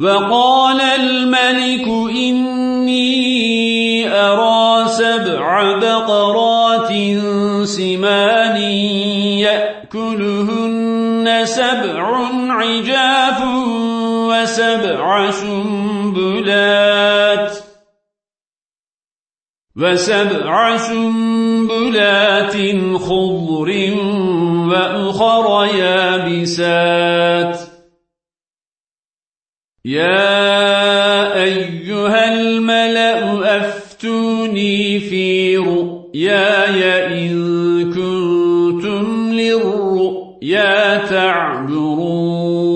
وقال الملك إني أرى سبع بقرات سمان يأكلهن سبع عجاف وسبع سنبلات وسبع سنبلات خضر وأخر يابسات يا أيها الملأ أفتوني في رؤياي إن كنتم للرؤيا تعبون